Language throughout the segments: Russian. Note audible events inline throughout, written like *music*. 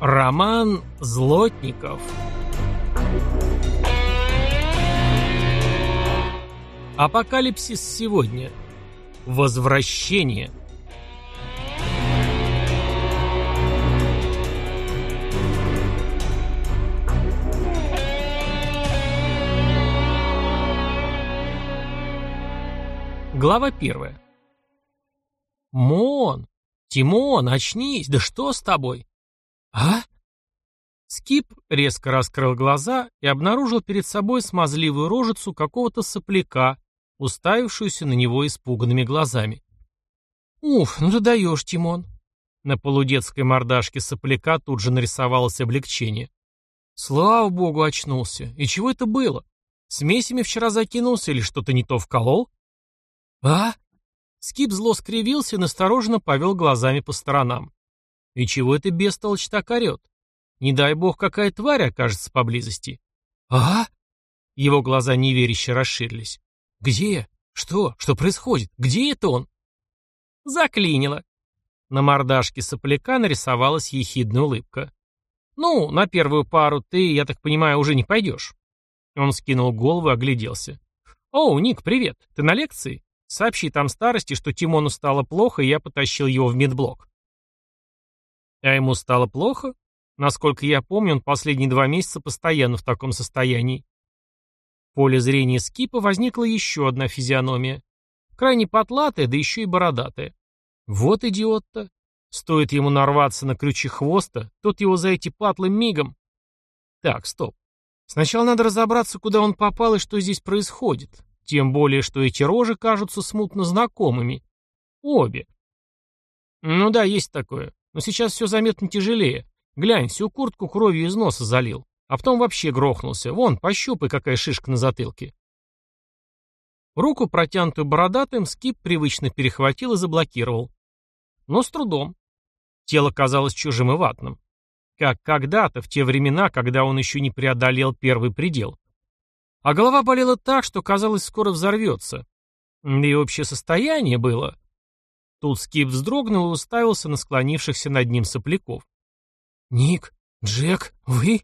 Роман Злотников Апокалипсис сегодня Возвращение Глава первая «Мон! Тимон, очнись! Да что с тобой?» «А?» Скип резко раскрыл глаза и обнаружил перед собой смазливую рожицу какого-то сопляка, уставившуюся на него испуганными глазами. «Уф, ну ты даешь, Тимон!» На полудетской мордашке сопляка тут же нарисовалось облегчение. «Слава богу, очнулся! И чего это было? Смесями вчера закинулся или что-то не то вколол?» «А?» Скип зло скривился и настороженно повел глазами по сторонам. И чего это бестолочь так орет? Не дай бог, какая тварь окажется поблизости. А? Его глаза неверяще расширились. Где? Что? Что происходит? Где это он? Заклинило. На мордашке сопляка нарисовалась ехидная улыбка. «Ну, на первую пару ты, я так понимаю, уже не пойдешь». Он скинул голову и огляделся. «О, Ник, привет. Ты на лекции? Сообщи там старости, что Тимону стало плохо, и я потащил его в медблок». А ему стало плохо? Насколько я помню, он последние два месяца постоянно в таком состоянии. В поле зрения Скипа возникла еще одна физиономия. Крайне потлатая, да еще и бородатая. Вот идиот-то. Стоит ему нарваться на крючи хвоста, тот его за эти патлы мигом. Так, стоп. Сначала надо разобраться, куда он попал и что здесь происходит. Тем более, что эти рожи кажутся смутно знакомыми. Обе. Ну да, есть такое. Но сейчас все заметно тяжелее. Глянь, всю куртку кровью из носа залил. А потом вообще грохнулся. Вон, пощупай, какая шишка на затылке. Руку, протянутую бородатым, скип привычно перехватил и заблокировал. Но с трудом. Тело казалось чужим и ватным. Как когда-то, в те времена, когда он еще не преодолел первый предел. А голова болела так, что казалось, скоро взорвется. И общее состояние было. Тут Скип вздрогнул и уставился на склонившихся над ним сопляков. «Ник, Джек, вы?»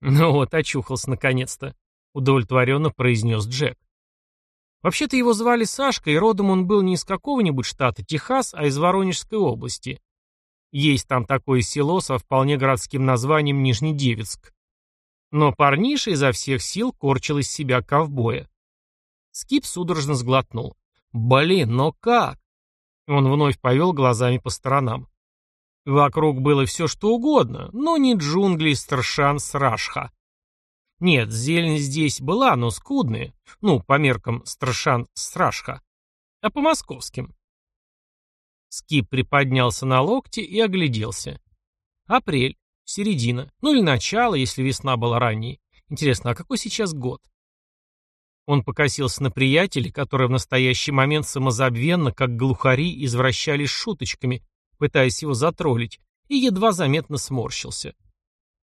«Ну вот, очухался наконец-то», — удовлетворенно произнес Джек. Вообще-то его звали Сашка, и родом он был не из какого-нибудь штата Техас, а из Воронежской области. Есть там такое село со вполне городским названием Нижнедевицк. Но парниша изо всех сил корчил из себя ковбоя. Скип судорожно сглотнул. «Блин, но как?» Он вновь повел глазами по сторонам. Вокруг было все что угодно, но не джунгли Страшан-Срашха. Нет, зелень здесь была, но скудная. Ну, по меркам Страшан-Срашха. А по московским. Скип приподнялся на локте и огляделся. Апрель. Середина. Ну или начало, если весна была ранней. Интересно, а какой сейчас год? Он покосился на приятелей, которые в настоящий момент самозабвенно, как глухари, извращались шуточками, пытаясь его затроллить, и едва заметно сморщился.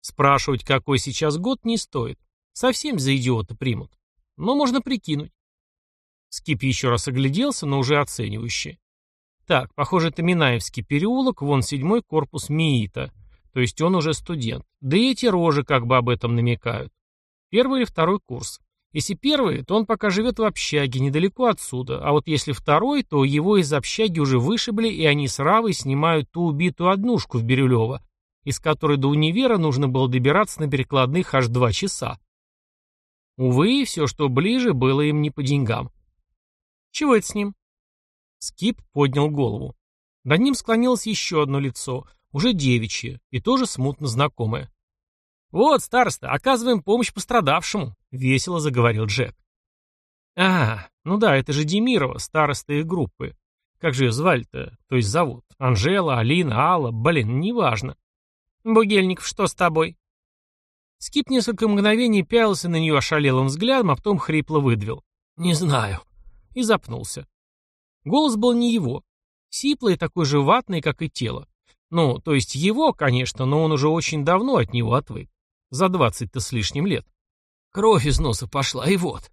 Спрашивать, какой сейчас год, не стоит. Совсем за идиота примут. Но можно прикинуть. Скип еще раз огляделся, но уже оценивающе. Так, похоже, это Минаевский переулок, вон седьмой корпус МИИТа. То есть он уже студент. Да и эти рожи как бы об этом намекают. Первый или второй курс. Если первый, то он пока живет в общаге, недалеко отсюда, а вот если второй, то его из общаги уже вышибли, и они с Равой снимают ту убитую однушку в Бирюлево, из которой до универа нужно было добираться на перекладных аж два часа. Увы, все, что ближе, было им не по деньгам. Чего это с ним? Скип поднял голову. Над ним склонилось еще одно лицо, уже девичье, и тоже смутно знакомое. «Вот, староста, оказываем помощь пострадавшему», — весело заговорил Джек. «А, ну да, это же Демирова, староста их группы. Как же ее звали-то? То есть зовут? Анжела, Алина, Алла, блин, неважно. Бугельников, что с тобой?» Скип несколько мгновений пялился на нее ошалелым взглядом, а потом хрипло выдавил. «Не знаю». И запнулся. Голос был не его. Сиплый, такой же ватный, как и тело. Ну, то есть его, конечно, но он уже очень давно от него отвык. За двадцать-то с лишним лет. Кровь из носа пошла, и вот.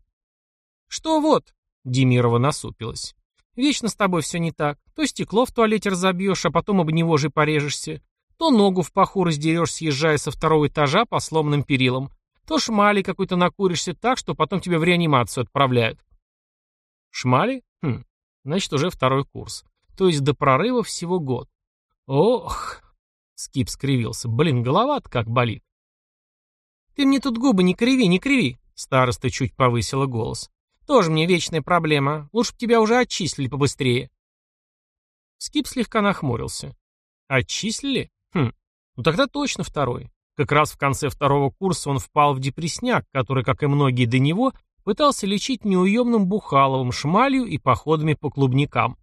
Что вот? Демирова насупилась. Вечно с тобой все не так. То стекло в туалете разобьешь, а потом об него же порежешься. то ногу в паху раздерешь, съезжая со второго этажа по сломанным перилам, то шмали какой-то накуришься так, что потом тебя в реанимацию отправляют. Шмали? Хм, значит, уже второй курс. То есть до прорыва всего год. Ох, Скип скривился. Блин, голова как болит. Ты мне тут губы не криви, не криви. Староста чуть повысила голос. Тоже мне вечная проблема. Лучше бы тебя уже отчислили побыстрее. Скип слегка нахмурился. Отчислили? Хм, ну тогда точно второй. Как раз в конце второго курса он впал в депресняк, который, как и многие до него, пытался лечить неуемным бухаловым, шмалью и походами по клубникам.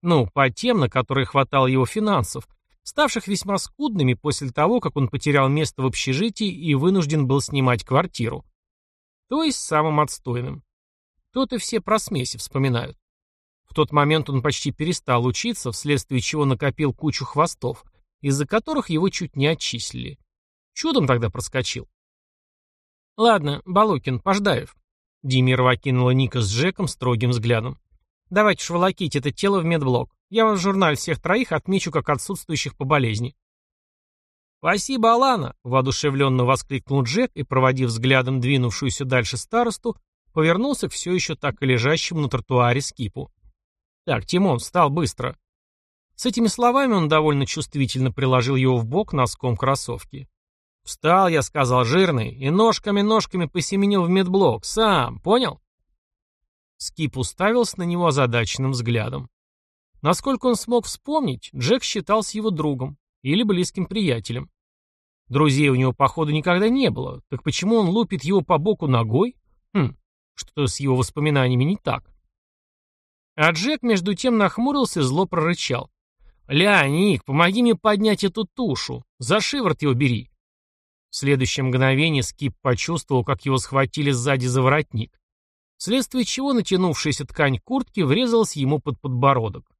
Ну, по тем, на которые хватало его финансов, ставших весьма скудными после того, как он потерял место в общежитии и вынужден был снимать квартиру. То есть самым отстойным. Тот и все про смеси вспоминают. В тот момент он почти перестал учиться, вследствие чего накопил кучу хвостов, из-за которых его чуть не отчислили. Чудом тогда проскочил. «Ладно, Балукин, Пождаев». Демирова окинула Ника с Джеком строгим взглядом. «Давайте ж волоките это тело в медблок. Я вас в журнале всех троих отмечу как отсутствующих по болезни». «Спасибо, Алана!» — воодушевленно воскликнул Джек и, проводив взглядом двинувшуюся дальше старосту, повернулся к все еще так и лежащему на тротуаре скипу. «Так, Тимон, встал быстро!» С этими словами он довольно чувствительно приложил его в бок носком кроссовки. «Встал, я сказал, жирный, и ножками-ножками посеменил в медблок. Сам, понял?» Скип уставился на него озадаченным взглядом. Насколько он смог вспомнить, Джек считался его другом или близким приятелем. Друзей у него, походу, никогда не было. Так почему он лупит его по боку ногой? Хм, что-то с его воспоминаниями не так. А Джек, между тем, нахмурился и зло прорычал. «Ля, помоги мне поднять эту тушу. За шиворот его бери. В следующее мгновение Скип почувствовал, как его схватили сзади за воротник, вследствие чего натянувшаяся ткань куртки врезалась ему под подбородок.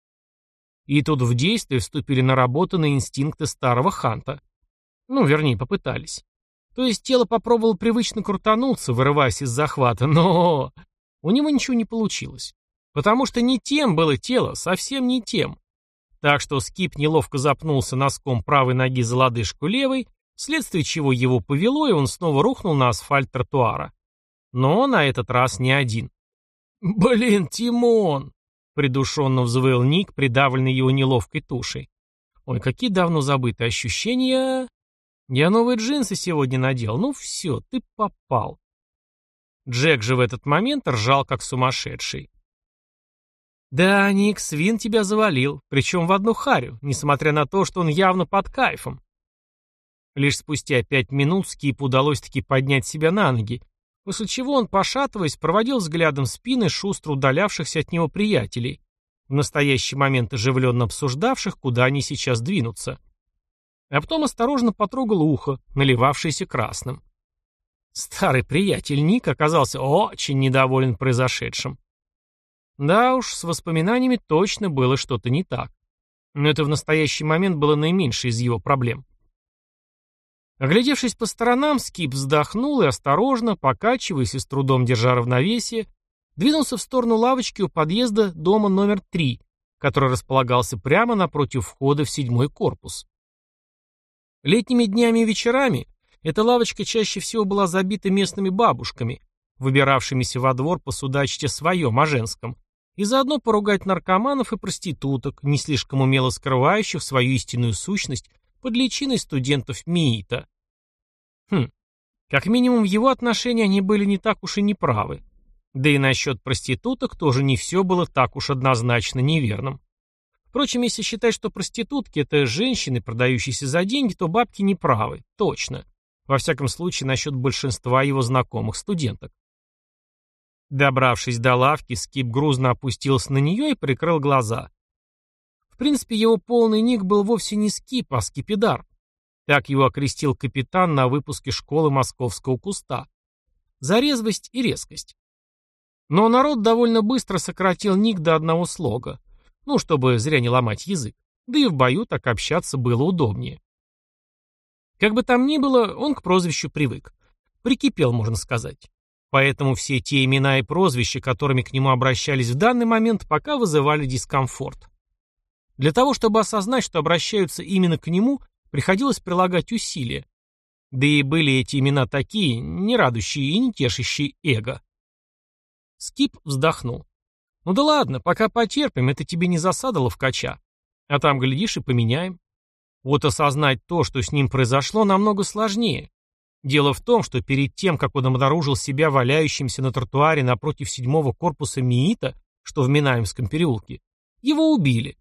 И тут в действие вступили наработанные инстинкты старого ханта. Ну, вернее, попытались. То есть тело попробовало привычно крутануться, вырываясь из захвата, но... У него ничего не получилось. Потому что не тем было тело, совсем не тем. Так что Скип неловко запнулся носком правой ноги за лодыжку левой вследствие чего его повело, и он снова рухнул на асфальт тротуара. Но на этот раз не один. «Блин, Тимон!» — придушенно взвыл Ник, придавленный его неловкой тушей. «Ой, какие давно забытые ощущения!» «Я новые джинсы сегодня надел. Ну все, ты попал». Джек же в этот момент ржал, как сумасшедший. «Да, Ник, свин тебя завалил, причем в одну харю, несмотря на то, что он явно под кайфом. Лишь спустя пять минут Скипу удалось таки поднять себя на ноги, после чего он, пошатываясь, проводил взглядом спины шустро удалявшихся от него приятелей, в настоящий момент оживленно обсуждавших, куда они сейчас двинутся. А потом осторожно потрогал ухо, наливавшееся красным. Старый приятель Ник оказался очень недоволен произошедшим. Да уж, с воспоминаниями точно было что-то не так. Но это в настоящий момент было наименьшей из его проблем. Оглядевшись по сторонам, Скип вздохнул и осторожно, покачиваясь и с трудом держа равновесие, двинулся в сторону лавочки у подъезда дома номер 3, который располагался прямо напротив входа в седьмой корпус. Летними днями и вечерами эта лавочка чаще всего была забита местными бабушками, выбиравшимися во двор посудачить о своем, о женском, и заодно поругать наркоманов и проституток, не слишком умело скрывающих свою истинную сущность под личиной студентов МИИТа. Хм, как минимум в его отношении они были не так уж и неправы. Да и насчет проституток тоже не все было так уж однозначно неверным. Впрочем, если считать, что проститутки – это женщины, продающиеся за деньги, то бабки неправы, точно. Во всяком случае, насчет большинства его знакомых студенток. Добравшись до лавки, Скип грузно опустился на нее и прикрыл глаза. В принципе, его полный ник был вовсе не Скип, а Скипидар. Так его окрестил капитан на выпуске школы московского куста. За резвость и резкость. Но народ довольно быстро сократил ник до одного слога. Ну, чтобы зря не ломать язык. Да и в бою так общаться было удобнее. Как бы там ни было, он к прозвищу привык. Прикипел, можно сказать. Поэтому все те имена и прозвища, которыми к нему обращались в данный момент, пока вызывали дискомфорт. Для того, чтобы осознать, что обращаются именно к нему, приходилось прилагать усилия. Да и были эти имена такие, не радующие и не тешащие эго. Скип вздохнул. «Ну да ладно, пока потерпим, это тебе не засада ловкача. А там, глядишь, и поменяем. Вот осознать то, что с ним произошло, намного сложнее. Дело в том, что перед тем, как он обнаружил себя валяющимся на тротуаре напротив седьмого корпуса МИИТа, что в Минаемском переулке, его убили.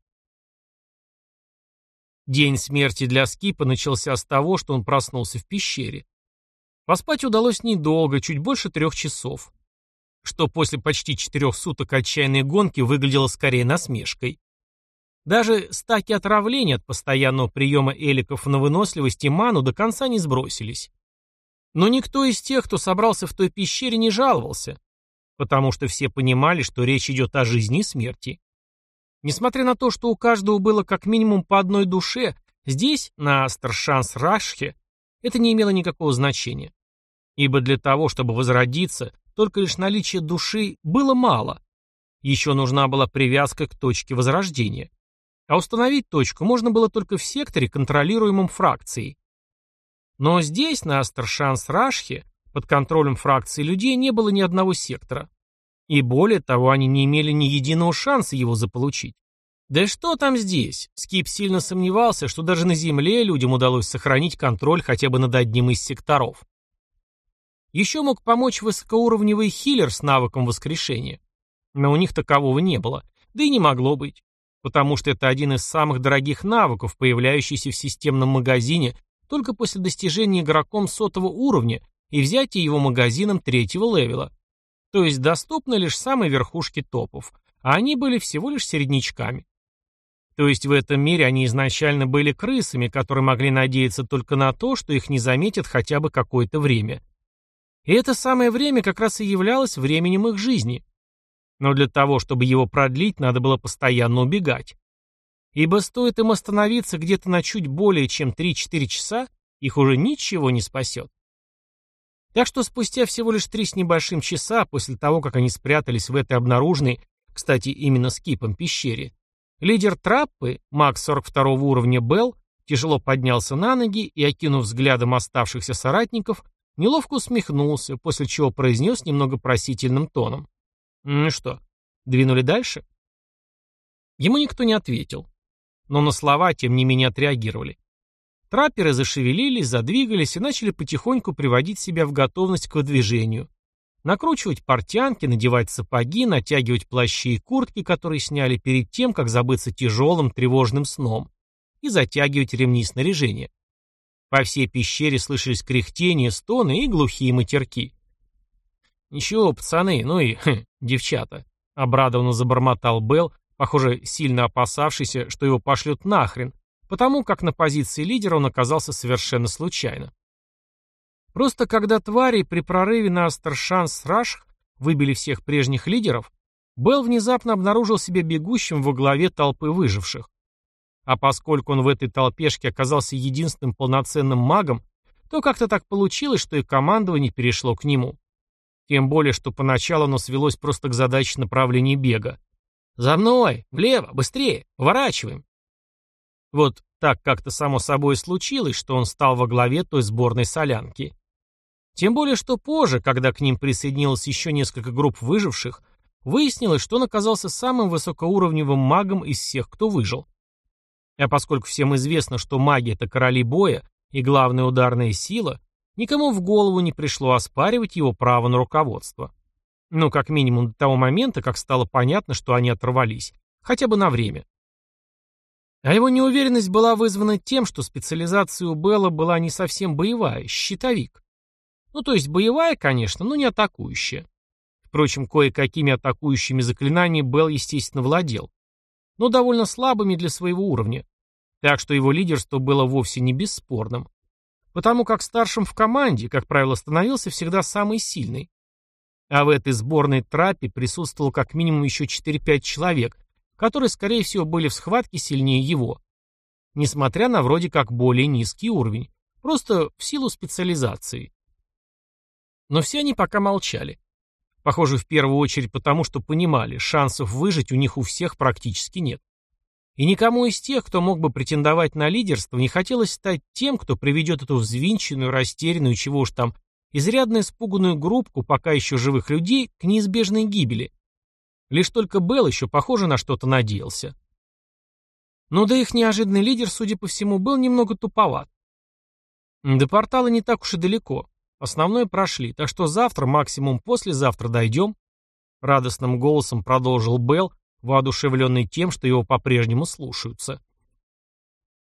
День смерти для Скипа начался с того, что он проснулся в пещере. Поспать удалось недолго, чуть больше трех часов. Что после почти четырех суток отчаянной гонки выглядело скорее насмешкой. Даже стаки отравления от постоянного приема эликов на выносливость и ману до конца не сбросились. Но никто из тех, кто собрался в той пещере, не жаловался, потому что все понимали, что речь идет о жизни и смерти. Несмотря на то, что у каждого было как минимум по одной душе, здесь, на Старшанс-Рашхе, это не имело никакого значения. Ибо для того, чтобы возродиться, только лишь наличие души было мало. Еще нужна была привязка к точке возрождения. А установить точку можно было только в секторе, контролируемом фракцией. Но здесь, на Астершанс-Рашхе, под контролем фракции людей не было ни одного сектора. И более того, они не имели ни единого шанса его заполучить. Да что там здесь? Скип сильно сомневался, что даже на Земле людям удалось сохранить контроль хотя бы над одним из секторов. Еще мог помочь высокоуровневый хиллер с навыком воскрешения. Но у них такового не было, да и не могло быть, потому что это один из самых дорогих навыков, появляющийся в системном магазине только после достижения игроком сотого уровня и взятия его магазином третьего левела то есть доступны лишь самой верхушке топов, а они были всего лишь середнячками. То есть в этом мире они изначально были крысами, которые могли надеяться только на то, что их не заметят хотя бы какое-то время. И это самое время как раз и являлось временем их жизни. Но для того, чтобы его продлить, надо было постоянно убегать. Ибо стоит им остановиться где-то на чуть более чем 3-4 часа, их уже ничего не спасет. Так что спустя всего лишь три с небольшим часа после того, как они спрятались в этой обнаруженной, кстати, именно с кипом пещере, лидер траппы, маг 42 уровня Белл, тяжело поднялся на ноги и, окинув взглядом оставшихся соратников, неловко усмехнулся, после чего произнес немного просительным тоном. «Ну что, двинули дальше?» Ему никто не ответил, но на слова, тем не менее, отреагировали. Трапперы зашевелились, задвигались и начали потихоньку приводить себя в готовность к выдвижению. Накручивать портянки, надевать сапоги, натягивать плащи и куртки, которые сняли перед тем, как забыться тяжелым тревожным сном, и затягивать ремни снаряжения. По всей пещере слышались кряхтения, стоны и глухие матерки. «Ничего, пацаны, ну и хм, девчата», — обрадованно забормотал Белл, похоже, сильно опасавшийся, что его пошлют нахрен, потому как на позиции лидера он оказался совершенно случайно. Просто когда твари при прорыве на Астершанс-Рашх выбили всех прежних лидеров, Белл внезапно обнаружил себя бегущим во главе толпы выживших. А поскольку он в этой толпешке оказался единственным полноценным магом, то как-то так получилось, что и командование перешло к нему. Тем более, что поначалу оно свелось просто к задаче направления бега. «За мной! Влево! Быстрее! Уворачиваем!» Вот так как-то само собой случилось, что он стал во главе той сборной солянки. Тем более, что позже, когда к ним присоединилось еще несколько групп выживших, выяснилось, что он оказался самым высокоуровневым магом из всех, кто выжил. А поскольку всем известно, что маги — это короли боя и главная ударная сила, никому в голову не пришло оспаривать его право на руководство. Ну, как минимум до того момента, как стало понятно, что они оторвались. Хотя бы на время. А его неуверенность была вызвана тем, что специализация у Белла была не совсем боевая, щитовик. Ну, то есть боевая, конечно, но не атакующая. Впрочем, кое-какими атакующими заклинаниями Белл, естественно, владел. Но довольно слабыми для своего уровня. Так что его лидерство было вовсе не бесспорным. Потому как старшим в команде, как правило, становился всегда самый сильный. А в этой сборной трапе присутствовало как минимум еще 4-5 человек, которые, скорее всего, были в схватке сильнее его. Несмотря на вроде как более низкий уровень. Просто в силу специализации. Но все они пока молчали. Похоже, в первую очередь потому, что понимали, шансов выжить у них у всех практически нет. И никому из тех, кто мог бы претендовать на лидерство, не хотелось стать тем, кто приведет эту взвинченную, растерянную, чего уж там, изрядно испуганную группку пока еще живых людей к неизбежной гибели. Лишь только Белл еще, похоже, на что-то надеялся. Но да их неожиданный лидер, судя по всему, был немного туповат. До портала не так уж и далеко. Основное прошли, так что завтра, максимум послезавтра дойдем. Радостным голосом продолжил Белл, воодушевленный тем, что его по-прежнему слушаются.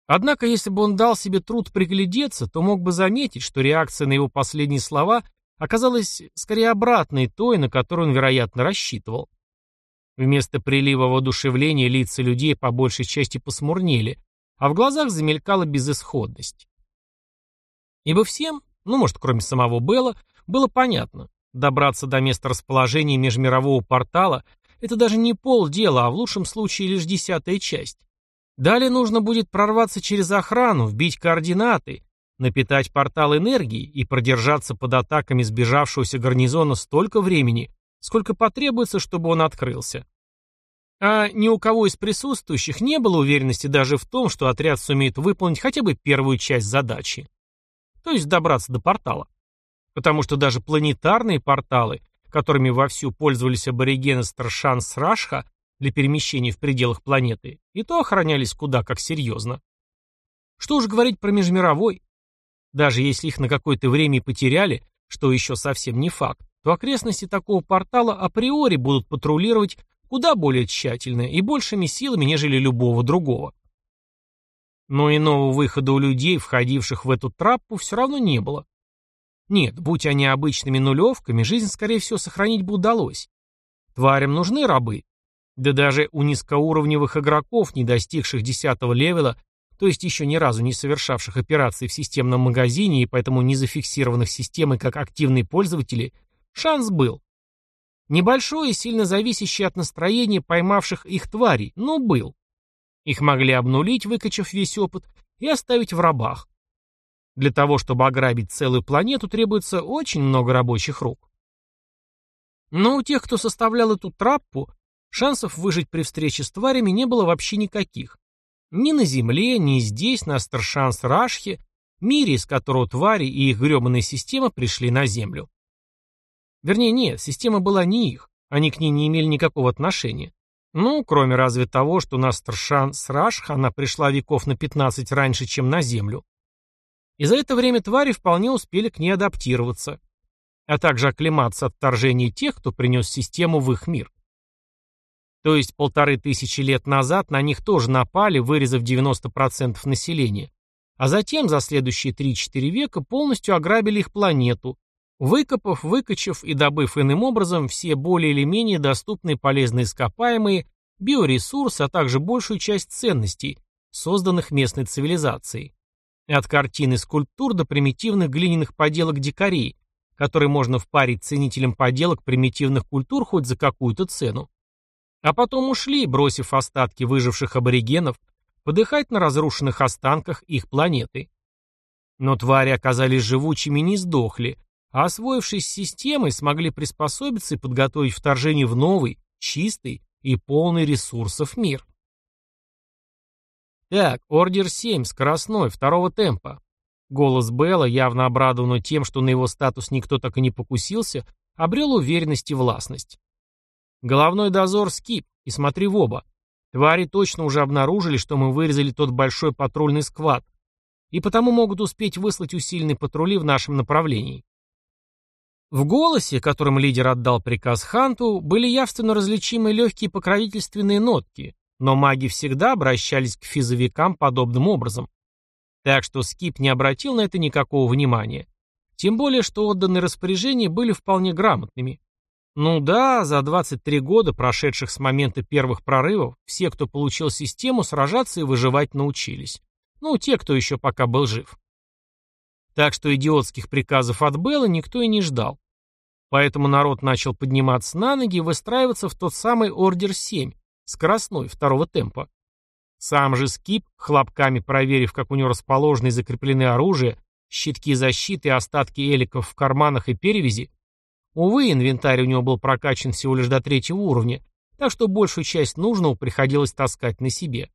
Однако, если бы он дал себе труд приглядеться, то мог бы заметить, что реакция на его последние слова оказалась скорее обратной той, на которую он, вероятно, рассчитывал. Вместо прилива воодушевления лица людей по большей части посмурнели, а в глазах замелькала безысходность. Ибо всем, ну, может, кроме самого Белла, было понятно, добраться до места расположения межмирового портала – это даже не полдела, а в лучшем случае лишь десятая часть. Далее нужно будет прорваться через охрану, вбить координаты, напитать портал энергией и продержаться под атаками сбежавшегося гарнизона столько времени, сколько потребуется, чтобы он открылся. А ни у кого из присутствующих не было уверенности даже в том, что отряд сумеет выполнить хотя бы первую часть задачи. То есть добраться до портала. Потому что даже планетарные порталы, которыми вовсю пользовались аборигены Старшан-Срашха, для перемещений в пределах планеты, и то охранялись куда как серьезно. Что уж говорить про межмировой. Даже если их на какое-то время потеряли, что еще совсем не факт, то окрестности такого портала априори будут патрулировать куда более тщательно и большими силами, нежели любого другого. Но иного выхода у людей, входивших в эту траппу, все равно не было. Нет, будь они обычными нулевками, жизнь, скорее всего, сохранить бы удалось. Тварям нужны рабы, да даже у низкоуровневых игроков, не достигших 10 левела, то есть еще ни разу не совершавших операций в системном магазине и поэтому не зафиксированных системой как активные пользователи, шанс был. Небольшой и сильно зависящий от настроения поймавших их тварей, но был. Их могли обнулить, выкачав весь опыт, и оставить в рабах. Для того, чтобы ограбить целую планету, требуется очень много рабочих рук. Но у тех, кто составлял эту траппу, Шансов выжить при встрече с тварями не было вообще никаких. Ни на Земле, ни здесь, на Старшанс-Рашхе, мире, из которого твари и их гребаная система пришли на Землю. Вернее, нет, система была не их, они к ней не имели никакого отношения. Ну, кроме разве того, что на Старшан-Срашх она пришла веков на 15 раньше, чем на Землю. И за это время твари вполне успели к ней адаптироваться, а также оклематься от вторжения тех, кто принес систему в их мир. То есть полторы тысячи лет назад на них тоже напали, вырезав 90% населения. А затем, за следующие 3-4 века, полностью ограбили их планету, выкопав, выкачав и добыв иным образом все более или менее доступные полезные ископаемые, биоресурсы, а также большую часть ценностей, созданных местной цивилизацией. От картин и скульптур до примитивных глиняных поделок дикарей, которые можно впарить ценителям поделок примитивных культур хоть за какую-то цену. А потом ушли, бросив остатки выживших аборигенов, подыхать на разрушенных останках их планеты. Но твари оказались живучими и не сдохли, а освоившись с системой, смогли приспособиться и подготовить вторжение в новый, чистый и полный ресурсов мир. Так, ордер 7, скоростной, второго темпа. Голос Белла, явно обрадованный тем, что на его статус никто так и не покусился, обрел уверенность и властность. Головной дозор скип, и смотри в оба. Твари точно уже обнаружили, что мы вырезали тот большой патрульный сквад, и потому могут успеть выслать усиленные патрули в нашем направлении. В голосе, которым лидер отдал приказ Ханту, были явственно различимы легкие покровительственные нотки, но маги всегда обращались к физовикам подобным образом. Так что Скип не обратил на это никакого внимания. Тем более, что отданные распоряжения были вполне грамотными. Ну да, за 23 года, прошедших с момента первых прорывов, все, кто получил систему, сражаться и выживать научились. Ну, те, кто еще пока был жив. Так что идиотских приказов от Белла никто и не ждал. Поэтому народ начал подниматься на ноги и выстраиваться в тот самый Ордер 7, скоростной, второго темпа. Сам же Скип, хлопками проверив, как у него расположены и закреплены оружие, щитки защиты и остатки эликов в карманах и перевязи, Увы, инвентарь у него был прокачан всего лишь до третьего уровня, так что большую часть нужного приходилось таскать на себе.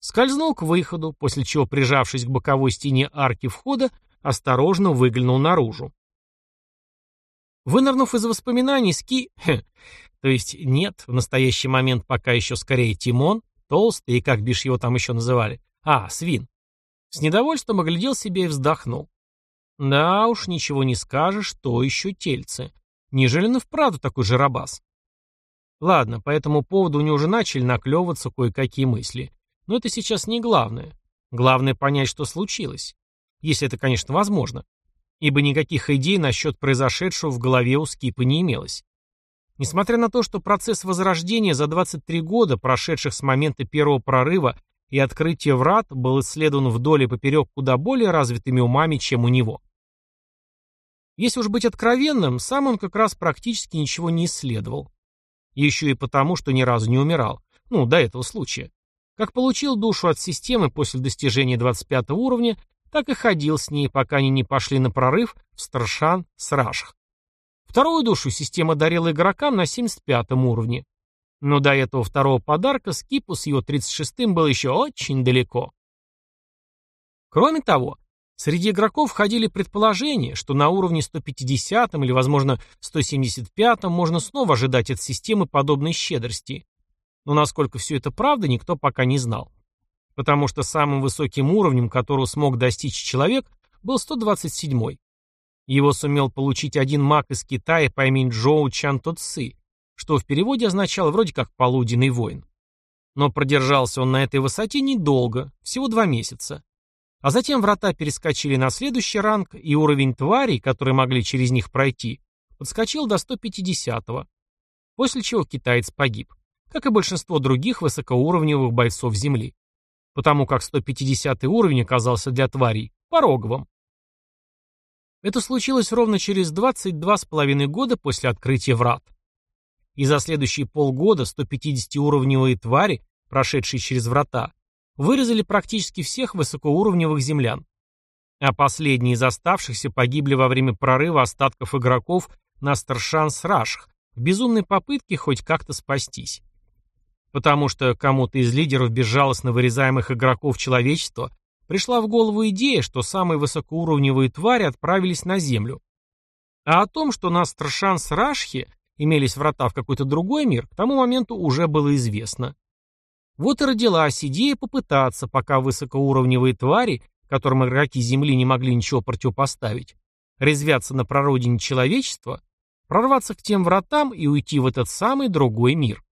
скользнул к выходу, после чего, прижавшись к боковой стене арки входа, осторожно выглянул наружу. Вынырнув из воспоминаний, Ски... То есть нет, в настоящий момент пока еще скорее Тимон, толстый и как бишь его там еще называли, а, свин. С недовольством оглядел себе и вздохнул. Да уж, ничего не скажешь, то еще тельце. И вправду такой жарабас. Ладно, по этому поводу у него уже начали наклевываться кое-какие мысли. Но это сейчас не главное. Главное понять, что случилось. Если это, конечно, возможно. Ибо никаких идей насчет произошедшего в голове у Скипа не имелось. Несмотря на то, что процесс возрождения за 23 года, прошедших с момента первого прорыва и открытия врат, был исследован вдоль и поперек куда более развитыми умами, чем у него. Если уж быть откровенным, сам он как раз практически ничего не исследовал. Еще и потому, что ни разу не умирал. Ну, до этого случая. Как получил душу от системы после достижения 25 уровня, так и ходил с ней, пока они не пошли на прорыв в Старшан Срашх. Вторую душу система дарила игрокам на 75 уровне. Но до этого второго подарка Скипу с его 36-м был еще очень далеко. Кроме того, среди игроков ходили предположения, что на уровне 150 или, возможно, 175 можно снова ожидать от системы подобной щедрости. Но насколько все это правда, никто пока не знал. Потому что самым высоким уровнем, которого смог достичь человек, был 127 -й. Его сумел получить один маг из Китая по имени Джоу Чан Тоци, что в переводе означало вроде как «полуденный воин». Но продержался он на этой высоте недолго, всего два месяца. А затем врата перескочили на следующий ранг, и уровень тварей, которые могли через них пройти, подскочил до 150-го. После чего китаец погиб, как и большинство других высокоуровневых бойцов Земли. Потому как 150 уровень оказался для тварей пороговым. Это случилось ровно через 22 с половиной года после открытия врат. И за следующие полгода 150-уровневые твари, прошедшие через врата, вырезали практически всех высокоуровневых землян. А последние из оставшихся погибли во время прорыва остатков игроков на Старшанс-Рашх в безумной попытке хоть как-то спастись. Потому что кому-то из лидеров безжалостно вырезаемых игроков человечества пришла в голову идея, что самые высокоуровневые твари отправились на Землю. А о том, что на Страшанс-Рашхе имелись врата в какой-то другой мир, к тому моменту уже было известно. Вот и родилась идея попытаться, пока высокоуровневые твари, которым игроки Земли не могли ничего противопоставить, резвятся на прародине человечества, прорваться к тем вратам и уйти в этот самый другой мир.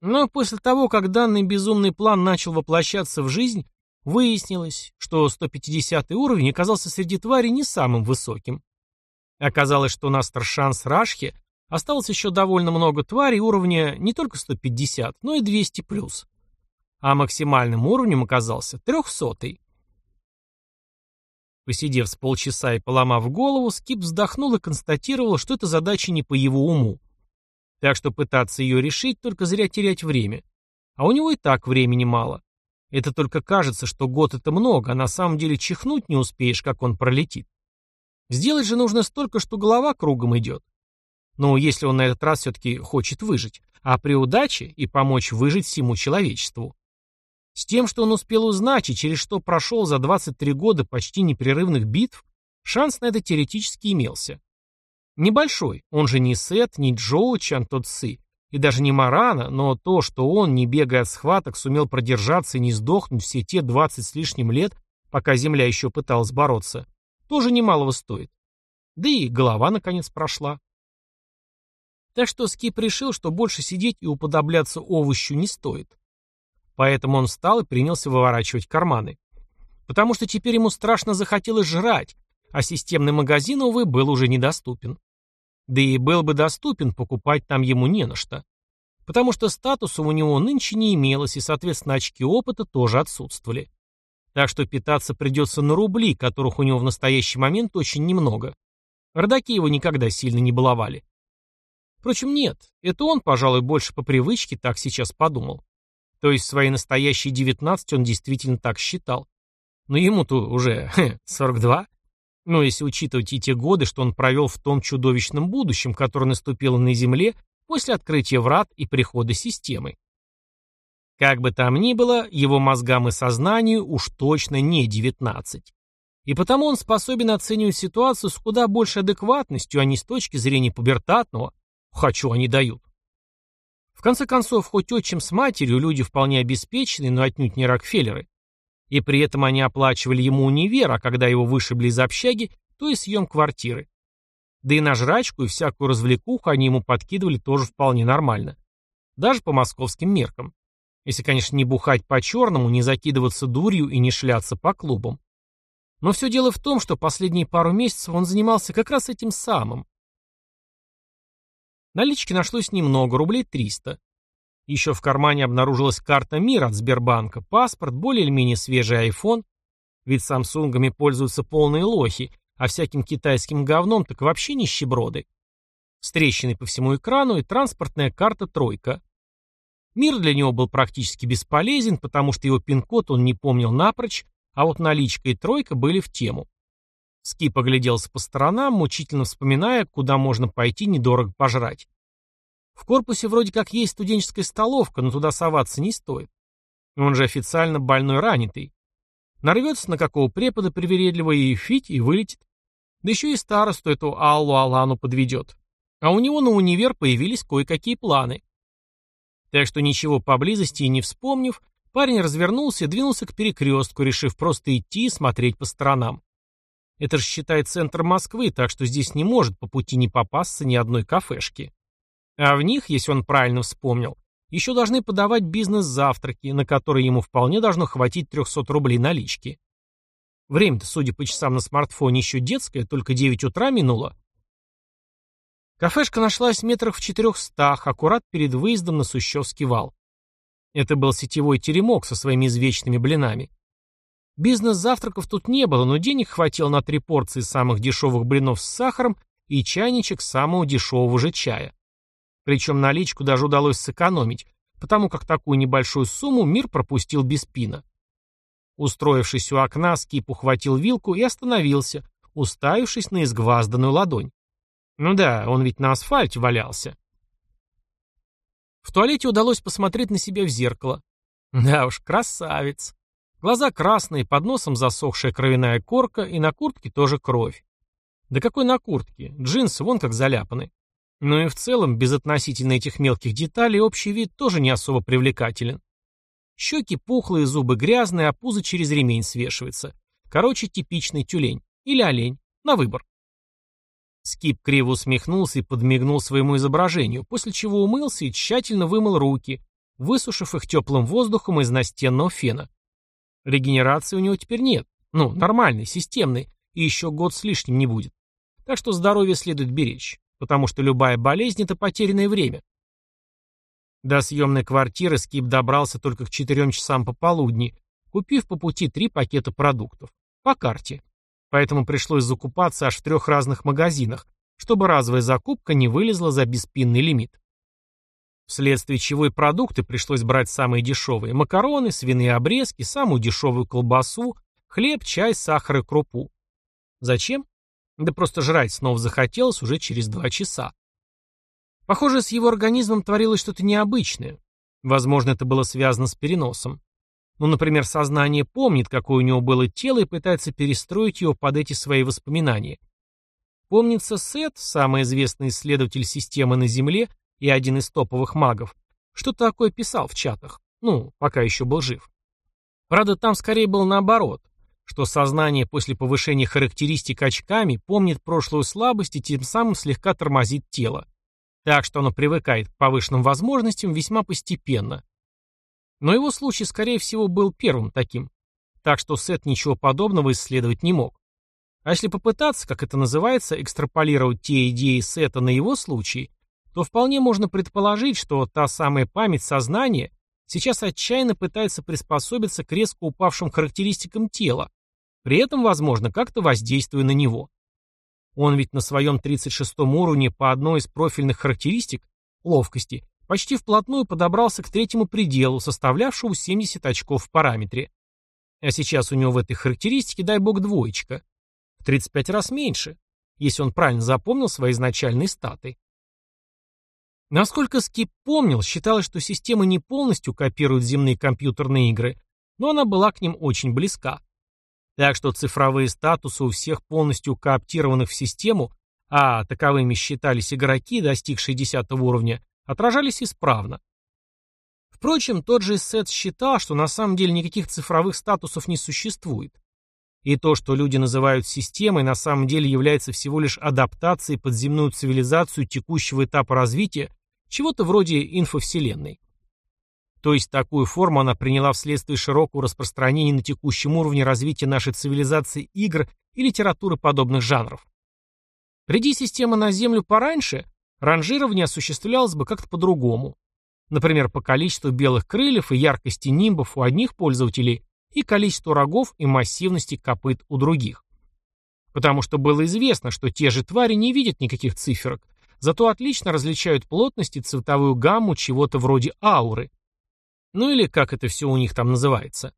Но после того, как данный безумный план начал воплощаться в жизнь, Выяснилось, что 150 уровень оказался среди тварей не самым высоким. Оказалось, что на Старшанс Рашхе осталось еще довольно много тварей уровня не только 150, но и 200+. плюс. А максимальным уровнем оказался 300-й. Посидев с полчаса и поломав голову, Скип вздохнул и констатировал, что эта задача не по его уму. Так что пытаться ее решить, только зря терять время. А у него и так времени мало. Это только кажется, что год это много, а на самом деле чихнуть не успеешь, как он пролетит. Сделать же нужно столько, что голова кругом идет. Но если он на этот раз все-таки хочет выжить, а при удаче и помочь выжить всему человечеству. С тем, что он успел узнать и через что прошел за 23 года почти непрерывных битв, шанс на это теоретически имелся. Небольшой, он же не Сет, не Джоу Чан Тот Сы, и даже не Марана, но то, что он, не бегая от схваток, сумел продержаться и не сдохнуть все те двадцать с лишним лет, пока Земля еще пыталась бороться, тоже немалого стоит. Да и голова, наконец, прошла. Так что Скип решил, что больше сидеть и уподобляться овощу не стоит. Поэтому он встал и принялся выворачивать карманы. Потому что теперь ему страшно захотелось жрать, а системный магазин, увы, был уже недоступен. Да и был бы доступен, покупать там ему не на что. Потому что статуса у него нынче не имелось, и, соответственно, очки опыта тоже отсутствовали. Так что питаться придется на рубли, которых у него в настоящий момент очень немного. Родаки его никогда сильно не баловали. Впрочем, нет, это он, пожалуй, больше по привычке так сейчас подумал. То есть свои настоящие 19 он действительно так считал. Но ему-то уже *laughs* хе, 42. Но если учитывать и те годы, что он провел в том чудовищном будущем, которое наступило на Земле после открытия врат и прихода системы. Как бы там ни было, его мозгам и сознанию уж точно не 19. И потому он способен оценивать ситуацию с куда большей адекватностью, а не с точки зрения пубертатного «хочу, они дают». В конце концов, хоть отчим с матерью люди вполне обеспеченные, но отнюдь не Рокфеллеры. И при этом они оплачивали ему универ, а когда его вышибли из общаги, то и съем квартиры. Да и на жрачку и всякую развлекуху они ему подкидывали тоже вполне нормально. Даже по московским меркам. Если, конечно, не бухать по-черному, не закидываться дурью и не шляться по клубам. Но все дело в том, что последние пару месяцев он занимался как раз этим самым. Налички нашлось немного, рублей 300. Еще в кармане обнаружилась карта МИР от Сбербанка, паспорт, более или менее свежий iPhone. Ведь самсунгами пользуются полные лохи, а всяким китайским говном так вообще нищеброды. С трещиной по всему экрану и транспортная карта «тройка». Мир для него был практически бесполезен, потому что его пин-код он не помнил напрочь, а вот наличка и тройка были в тему. Скип огляделся по сторонам, мучительно вспоминая, куда можно пойти недорого пожрать. В корпусе вроде как есть студенческая столовка, но туда соваться не стоит. Он же официально больной ранитый. Нарвется на какого препода привередливого и фить, и вылетит. Да еще и старосту эту Аллу Алану подведет. А у него на универ появились кое-какие планы. Так что ничего поблизости и не вспомнив, парень развернулся и двинулся к перекрестку, решив просто идти и смотреть по сторонам. Это же считай центр Москвы, так что здесь не может по пути не попасться ни одной кафешки. А в них, если он правильно вспомнил, еще должны подавать бизнес-завтраки, на которые ему вполне должно хватить 300 рублей налички. Время-то, судя по часам на смартфоне, еще детское, только 9 утра минуло. Кафешка нашлась в метрах в четырехстах, аккурат перед выездом на Сущевский вал. Это был сетевой теремок со своими извечными блинами. Бизнес-завтраков тут не было, но денег хватило на три порции самых дешевых блинов с сахаром и чайничек самого дешевого же чая. Причем наличку даже удалось сэкономить, потому как такую небольшую сумму мир пропустил без пина. Устроившись у окна, Скип ухватил вилку и остановился, уставившись на изгвазданную ладонь. Ну да, он ведь на асфальте валялся. В туалете удалось посмотреть на себя в зеркало. Да уж, красавец. Глаза красные, под носом засохшая кровяная корка, и на куртке тоже кровь. Да какой на куртке? Джинсы вон как заляпаны. Но и в целом, без относительно этих мелких деталей, общий вид тоже не особо привлекателен. Щеки пухлые, зубы грязные, а пузо через ремень свешивается. Короче, типичный тюлень. Или олень. На выбор. Скип криво усмехнулся и подмигнул своему изображению, после чего умылся и тщательно вымыл руки, высушив их теплым воздухом из настенного фена. Регенерации у него теперь нет. Ну, нормальной, системной, и еще год с лишним не будет. Так что здоровье следует беречь потому что любая болезнь – это потерянное время. До съемной квартиры Скип добрался только к 4 часам пополудни, купив по пути три пакета продуктов. По карте. Поэтому пришлось закупаться аж в трех разных магазинах, чтобы разовая закупка не вылезла за беспинный лимит. Вследствие чего и продукты пришлось брать самые дешевые – макароны, свиные обрезки, самую дешевую колбасу, хлеб, чай, сахар и крупу. Зачем? Да просто жрать снова захотелось уже через два часа. Похоже, с его организмом творилось что-то необычное. Возможно, это было связано с переносом. Ну, например, сознание помнит, какое у него было тело, и пытается перестроить его под эти свои воспоминания. Помнится Сет, самый известный исследователь системы на Земле и один из топовых магов, что такое писал в чатах. Ну, пока еще был жив. Правда, там скорее было наоборот что сознание после повышения характеристик очками помнит прошлую слабость и тем самым слегка тормозит тело. Так что оно привыкает к повышенным возможностям весьма постепенно. Но его случай, скорее всего, был первым таким. Так что Сет ничего подобного исследовать не мог. А если попытаться, как это называется, экстраполировать те идеи Сета на его случай, то вполне можно предположить, что та самая память сознания сейчас отчаянно пытается приспособиться к резко упавшим характеристикам тела, при этом, возможно, как-то воздействуя на него. Он ведь на своем 36 уровне по одной из профильных характеристик, ловкости, почти вплотную подобрался к третьему пределу, составлявшему 70 очков в параметре. А сейчас у него в этой характеристике, дай бог, двоечка. В 35 раз меньше, если он правильно запомнил свои изначальные статы. Насколько Скип помнил, считалось, что система не полностью копирует земные компьютерные игры, но она была к ним очень близка. Так что цифровые статусы у всех полностью кооптированных в систему, а таковыми считались игроки, достигшие 10 уровня, отражались исправно. Впрочем, тот же Сет считал, что на самом деле никаких цифровых статусов не существует. И то, что люди называют системой, на самом деле является всего лишь адаптацией под земную цивилизацию текущего этапа развития чего-то вроде инфовселенной. То есть такую форму она приняла вследствие широкого распространения на текущем уровне развития нашей цивилизации игр и литературы подобных жанров. Приди система на Землю пораньше, ранжирование осуществлялось бы как-то по-другому. Например, по количеству белых крыльев и яркости нимбов у одних пользователей и количеству рогов и массивности копыт у других. Потому что было известно, что те же твари не видят никаких циферок, зато отлично различают плотность и цветовую гамму чего-то вроде ауры. Ну или как это все у них там называется.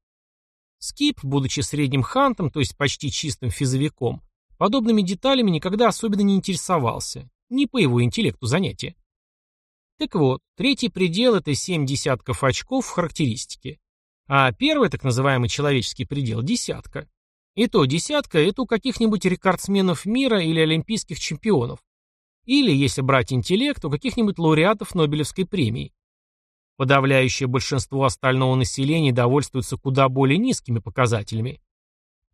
Скип, будучи средним хантом, то есть почти чистым физовиком, подобными деталями никогда особенно не интересовался, не по его интеллекту занятия. Так вот, третий предел – это 7 десятков очков в характеристике. А первый, так называемый человеческий предел – десятка. И то десятка – это у каких-нибудь рекордсменов мира или олимпийских чемпионов. Или, если брать интеллект, у каких-нибудь лауреатов Нобелевской премии. Подавляющее большинство остального населения довольствуется куда более низкими показателями.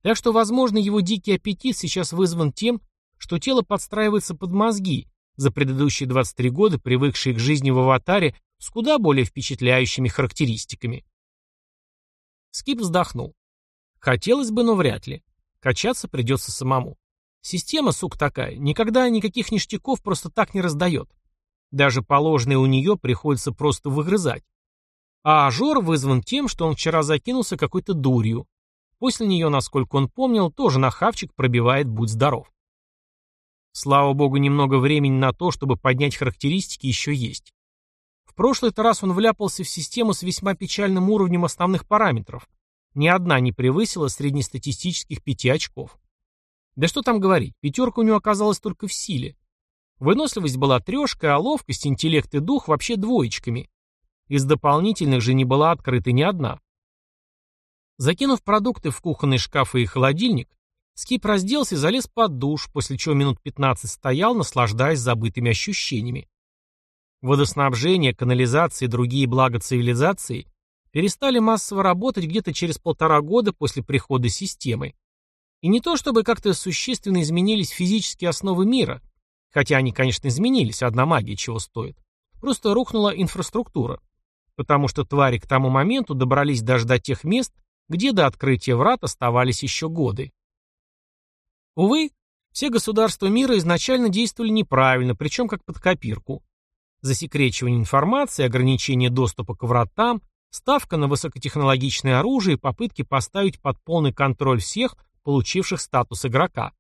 Так что, возможно, его дикий аппетит сейчас вызван тем, что тело подстраивается под мозги, за предыдущие 23 года привыкшие к жизни в аватаре с куда более впечатляющими характеристиками. Скип вздохнул. Хотелось бы, но вряд ли. Качаться придется самому. Система, сук такая, никогда никаких ништяков просто так не раздает. Даже положенные у нее приходится просто выгрызать. А Ажор вызван тем, что он вчера закинулся какой-то дурью. После нее, насколько он помнил, тоже на хавчик пробивает «Будь здоров». Слава богу, немного времени на то, чтобы поднять характеристики, еще есть. В прошлый раз он вляпался в систему с весьма печальным уровнем основных параметров. Ни одна не превысила среднестатистических пяти очков. Да что там говорить, пятерка у него оказалась только в силе. Выносливость была трешкой, а ловкость, интеллект и дух вообще двоечками. Из дополнительных же не была открыта ни одна. Закинув продукты в кухонный шкаф и холодильник, Скип разделся и залез под душ, после чего минут 15 стоял, наслаждаясь забытыми ощущениями. Водоснабжение, канализация и другие блага цивилизации перестали массово работать где-то через полтора года после прихода системы. И не то чтобы как-то существенно изменились физические основы мира, хотя они, конечно, изменились, одна магия чего стоит. Просто рухнула инфраструктура, потому что твари к тому моменту добрались даже до тех мест, где до открытия врат оставались еще годы. Увы, все государства мира изначально действовали неправильно, причем как под копирку. Засекречивание информации, ограничение доступа к вратам, ставка на высокотехнологичное оружие и попытки поставить под полный контроль всех, получивших статус игрока.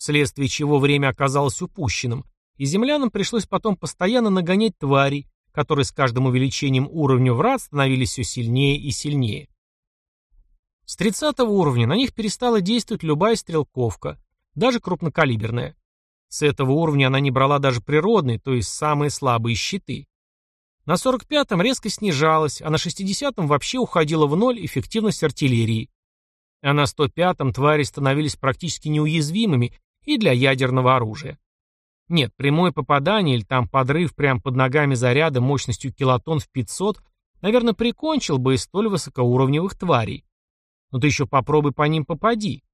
Вследствие чего время оказалось упущенным, и землянам пришлось потом постоянно нагонять тварей, которые с каждым увеличением уровня врат становились все сильнее и сильнее. С 30 уровня на них перестала действовать любая стрелковка, даже крупнокалиберная. С этого уровня она не брала даже природные, то есть самые слабые щиты. На 45-м резко снижалась, а на 60-м вообще уходила в ноль эффективность артиллерии. А на 105-м твари становились практически неуязвимыми и для ядерного оружия. Нет, прямое попадание или там подрыв прямо под ногами заряда мощностью килотон в 500, наверное, прикончил бы и столь высокоуровневых тварей. Но ты еще попробуй по ним попади.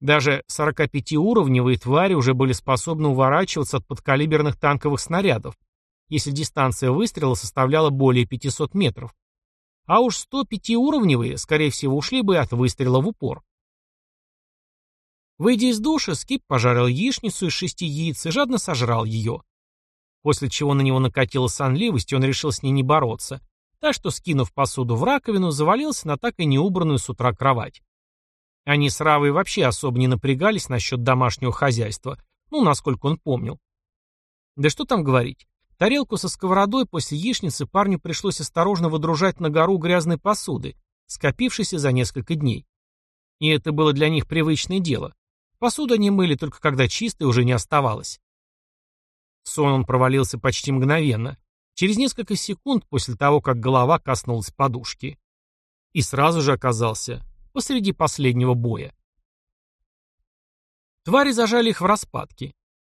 Даже 45-уровневые твари уже были способны уворачиваться от подкалиберных танковых снарядов, если дистанция выстрела составляла более 500 метров. А уж 105-уровневые, скорее всего, ушли бы от выстрела в упор. Выйдя из душа, Скип пожарил яичницу из шести яиц и жадно сожрал ее. После чего на него накатила сонливость, и он решил с ней не бороться, так что, скинув посуду в раковину, завалился на так и не убранную с утра кровать. Они с Равой вообще особо не напрягались насчет домашнего хозяйства, ну, насколько он помнил. Да что там говорить. Тарелку со сковородой после яичницы парню пришлось осторожно выдружать на гору грязной посуды, скопившейся за несколько дней. И это было для них привычное дело. Посуду они мыли только когда чистой уже не оставалось. сон он провалился почти мгновенно, через несколько секунд после того, как голова коснулась подушки. И сразу же оказался посреди последнего боя. Твари зажали их в распадке.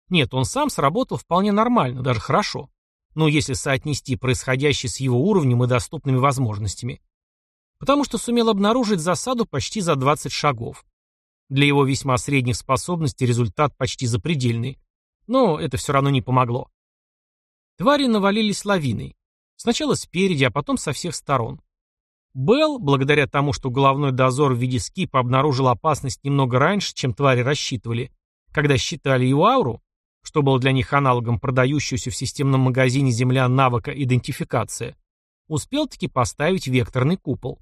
Нет, он сам сработал вполне нормально, даже хорошо. Но если соотнести происходящее с его уровнем и доступными возможностями. Потому что сумел обнаружить засаду почти за 20 шагов. Для его весьма средних способностей результат почти запредельный. Но это все равно не помогло. Твари навалились лавиной. Сначала спереди, а потом со всех сторон. Белл, благодаря тому, что головной дозор в виде скипа обнаружил опасность немного раньше, чем твари рассчитывали, когда считали его ауру, что было для них аналогом продающегося в системном магазине земля навыка идентификация, успел таки поставить векторный купол.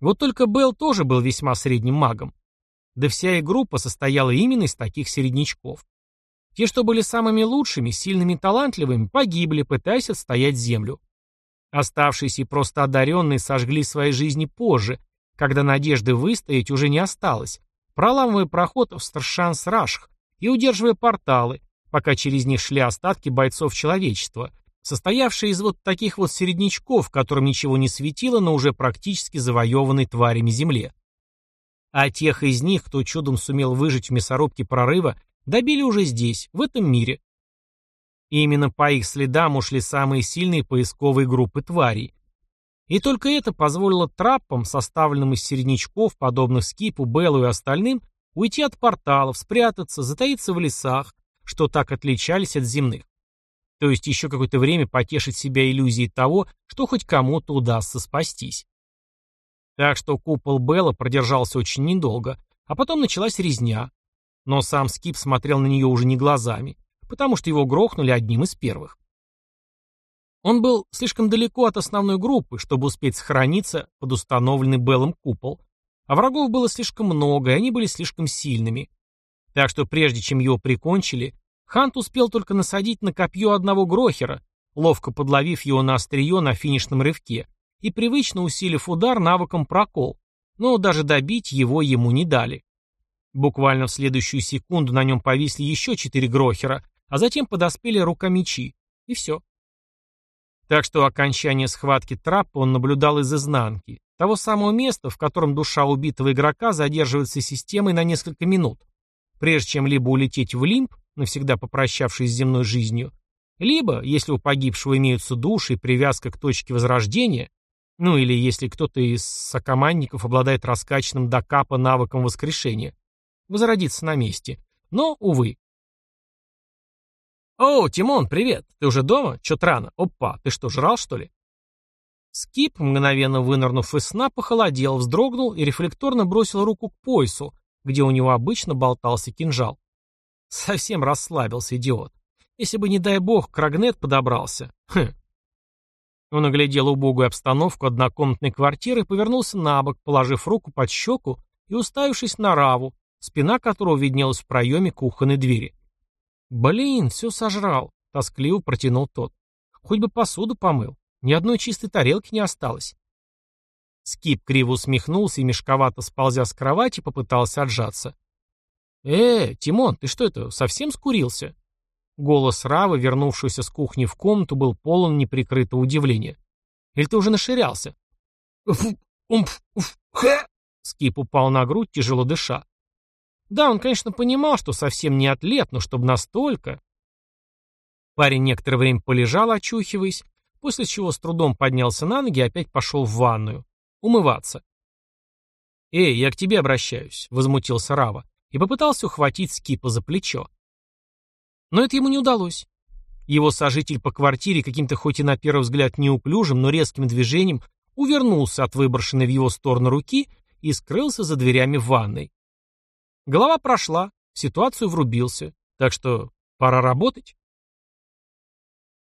Вот только Белл тоже был весьма средним магом. Да вся их группа состояла именно из таких середнячков. Те, что были самыми лучшими, сильными и талантливыми, погибли, пытаясь отстоять землю. Оставшиеся и просто одаренные сожгли свои жизни позже, когда надежды выстоять уже не осталось, проламывая проход в Старшанс-Рашх и удерживая порталы, пока через них шли остатки бойцов человечества, состоявшие из вот таких вот середнячков, которым ничего не светило на уже практически завоеванной тварями земле. А тех из них, кто чудом сумел выжить в мясорубке прорыва, добили уже здесь, в этом мире, и именно по их следам ушли самые сильные поисковые группы тварей. И только это позволило траппам, составленным из середнячков, подобных Скипу, Беллу и остальным, уйти от порталов, спрятаться, затаиться в лесах, что так отличались от земных. То есть еще какое-то время потешить себя иллюзией того, что хоть кому-то удастся спастись. Так что купол Белла продержался очень недолго, а потом началась резня. Но сам Скип смотрел на нее уже не глазами потому что его грохнули одним из первых. Он был слишком далеко от основной группы, чтобы успеть сохраниться под установленный Беллом купол, а врагов было слишком много, и они были слишком сильными. Так что прежде чем его прикончили, Хант успел только насадить на копье одного Грохера, ловко подловив его на острие на финишном рывке, и привычно усилив удар навыком прокол, но даже добить его ему не дали. Буквально в следующую секунду на нем повисли еще четыре Грохера, а затем подоспели рукомечи, и все. Так что окончание схватки трапа он наблюдал из изнанки, того самого места, в котором душа убитого игрока задерживается системой на несколько минут, прежде чем либо улететь в лимб, навсегда попрощавшись с земной жизнью, либо, если у погибшего имеются души и привязка к точке возрождения, ну или если кто-то из сокомандников обладает раскачанным до капа навыком воскрешения, возродиться на месте. Но, увы, «О, Тимон, привет! Ты уже дома? Чё-то рано. Опа, ты что, жрал, что ли?» Скип, мгновенно вынырнув из сна, похолодел, вздрогнул и рефлекторно бросил руку к поясу, где у него обычно болтался кинжал. Совсем расслабился, идиот. Если бы, не дай бог, Крагнет подобрался. Хм. Он оглядел убогую обстановку однокомнатной квартиры повернулся на бок, положив руку под щеку и уставившись на Раву, спина которого виднелась в проеме кухонной двери. «Блин, все сожрал», — тоскливо протянул тот. «Хоть бы посуду помыл. Ни одной чистой тарелки не осталось». Скип криво усмехнулся и, мешковато сползя с кровати, попытался отжаться. «Э, Тимон, ты что это, совсем скурился?» Голос Равы, вернувшегося с кухни в комнату, был полон неприкрытого удивления. «Или ты уже наширялся?» Скип упал на грудь, тяжело дыша. Да, он, конечно, понимал, что совсем не атлет, но чтобы настолько... Парень некоторое время полежал, очухиваясь, после чего с трудом поднялся на ноги и опять пошел в ванную. Умываться. «Эй, я к тебе обращаюсь», — возмутился Рава и попытался ухватить Скипа за плечо. Но это ему не удалось. Его сожитель по квартире каким-то хоть и на первый взгляд неуклюжим, но резким движением увернулся от выброшенной в его сторону руки и скрылся за дверями ванной. Голова прошла, в ситуацию врубился, так что пора работать.